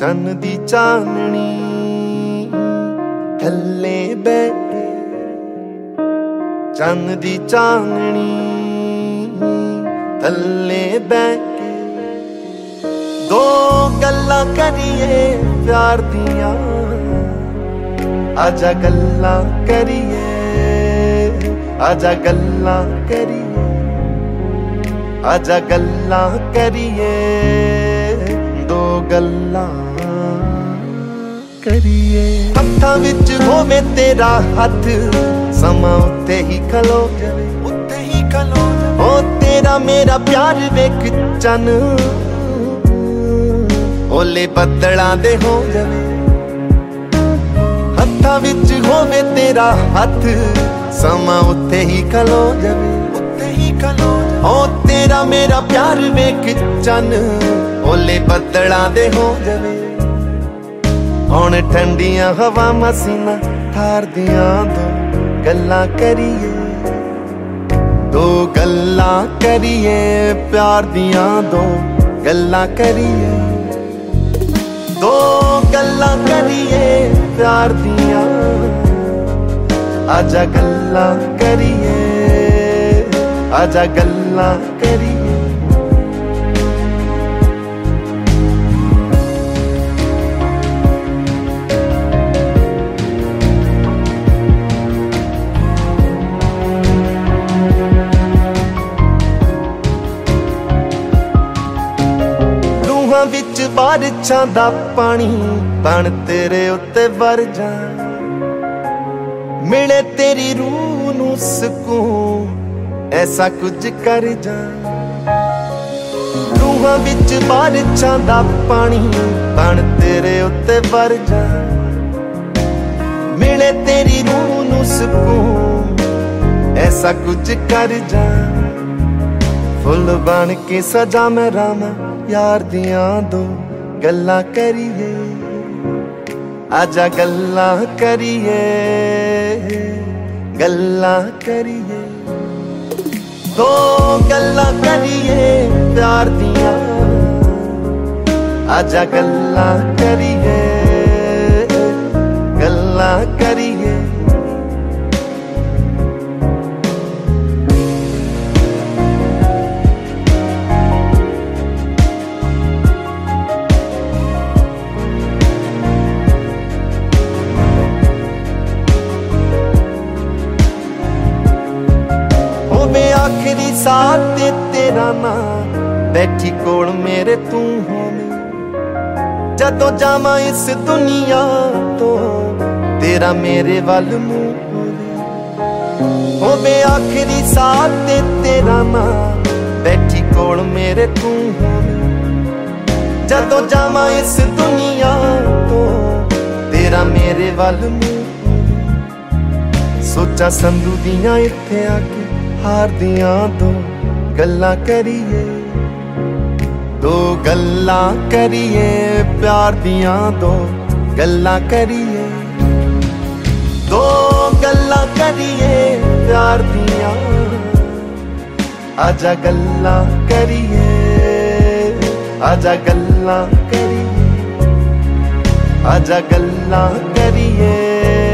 ਚੰਨ ਦੀ ਚਾਨਣੀ। ਥੱਲੇ ਬੈ ਕੇ ਚੰਨ ਦੀ ਚਾਨਣੀ। ਥੱਲੇ ਬੈ ਕੇ ਦੋ ਗੱਲਾਂ ਕਰੀਏ ਪਿਆਰ ਦੀਆਂ। ਆਜਾ ਗੱਲਾਂ ਕਰੀਏ, ਆਜਾ ਗੱਲਾਂ ਕਰੀਏ, ਆਜਾ ਗੱਲਾਂ ਕਰੀਏ। ਦੋ ਗੱਲਾਂ ਕਰੀਏ। ਹੱਥਾਂ ਵਿੱਚ ਹੋਵੇ ਤੇਰਾ ਹੱਥ ਸਮਾਂ ਉੱਤੇ ਹੀ ਖਲੋ ਜਾਵੇ। ਉੱਤੇ ਹੀ ਖਲੋ ਜਾਵੇ। ਓ ਤੇਰਾ ਮੇਰਾ ਪਿਆਰ ਵੇਖ ਚੰਨ। ਓਲੇ ਬੱਦਲਾਂ ਦੇ ਹੋ ਜਾਵੇ। ਹੱਥਾਂ ਵਿੱਚ ਹੋਵੇ ਤੇਰਾ ਹੱਥ ਸਮਾਂ ਉੱਤੇ ਹੀ ਖਲੋ ਜਾਵੇ। ਉੱਤੇ ਹੀ ਖਲੋ ਓ ਤੇਰਾ ਮੇਰਾ ਪਿਆਰ ਵੇਖ ਚੰਨ। ਓਲੇ ਬੱਦਲਾਂ ਦੇ ਹੋ ਜਾਵੇ। ਹੁਣ ਠੰਡੀਆਂ ਹਵਾ ਮਸੀਨਾ ਠਾਰਦੀਆਂ ਦੋ ਗੱਲਾਂ ਕਰੀਏ। ਦੋ ਗੱਲਾਂ ਕਰੀਏ, ਪਿਆਰ ਦੀਆਂ ਦੋ ਗੱਲਾਂ ਕਰੀਏ। ਦੋ ਗੱਲਾਂ ਕਰੀਏ, ਪਿਆਰ ਦੀਆਂ। ਆਜਾ ਗੱਲਾਂ ਕਰੀਏ, ਆਜਾ ਗੱਲਾਂ ਕਰੀਏ। ਰੂਹਾਂ ਵਿੱਚ ਬਾਰਿਸ਼ਾਂ ਦਾ ਪਾਣੀ ਬਣ ਤੇਰੇ ਉੱਤੇ ਵਰ ਜਾ। ਮਿਲੇ ਤੇਰੀ ਰੂਹ ਨੂੰ ਸਕੂਨ, ਐਸਾ ਕੁਝ ਕਰ ਜਾ। ਰੂਹਾਂ ਵਿੱਚ ਬਾਰਿਸ਼ਾਂ ਦਾ ਪਾਣੀ ਬਣ ਤੇਰੇ ਉੱਤੇ ਵਰ ਜਾ। ਮਿਲੇ ਤੇਰੀ ਰੂਹ ਨੂੰ ਸਕੂਨ, ਐਸਾ ਕੁਝ ਕਰ ਜਾ। ਫੁੱਲ ਬਣ ਕੇ ਸਜਾ ਮੈਂ ਰਾਮ, ਯਾਰ ਦੀਆਂ ਦੋ ਗੱਲਾਂ ਕਰੀਏ। ਆਜਾ ਗੱਲਾਂ ਕਰੀਏ ਗੱਲਾਂ ਕਰੀਏ। ਦੋ ਗੱਲਾਂ ਕਰੀਏ, ਪਿਆਰ ਦੀਆਂ। ਆਜਾ ਗੱਲਾਂ ਕਰੀਏ ਗੱਲਾਂ ਕਰੀਏ। ਹੋਵੇ ਆਖਰੀ ਸਾਥ ਤੇ ਤੇਰਾ ਨਾਂ। ਬੈਠੀ ਕੋਲ ਮੇਰੇ ਤੂੰ ਹੋਵੇਂ। ਜਦੋਂ ਜਾਵਾਂ ਇਸ ਦੁਨੀਆ ਤੋਂ, ਤੇਰਾ ਮੇਰੇ ਵੱਲ ਮੂੰਹ ਹੋਵੇ ਆਖਰੀ ਸਾਥ ਤੇ ਤੇਰਾ ਨਾਂ। ਬੈਠੀ ਕੋਲ ਮੇਰੇ ਤੂੰ ਹੋਵੇਂ। ਜਦੋਂ ਜਾਵਾਂ ਇਸ ਦੁਨੀਆ ਤੋਂ, ਤੇਰਾ ਮੇਰੇ ਵੱਲ ਮੂੰਹ ਸੋਚਾਂ ਸੰਧੂ ਦੀਆਂ ਇੱਥੇ ਆ ਕੇ ਹਾਰਦੀਆਂ ਦੋ ਗੱਲਾਂ ਕਰੀਏ। ਦੋ ਗੱਲਾਂ ਕਰੀਏ, ਪਿਆਰ ਦੀਆਂ ਦੋ ਗੱਲਾਂ ਕਰੀਏ। ਦੋ ਗੱਲਾਂ ਕਰੀਏ, ਪਿਆਰ ਦੀਆਂ। ਆਜਾ ਗੱਲਾਂ ਕਰੀਏ, ਆਜਾ ਗੱਲਾਂ ਕਰੀਏ। ਆਜਾ ਗੱਲਾਂ ਕਰੀਏ।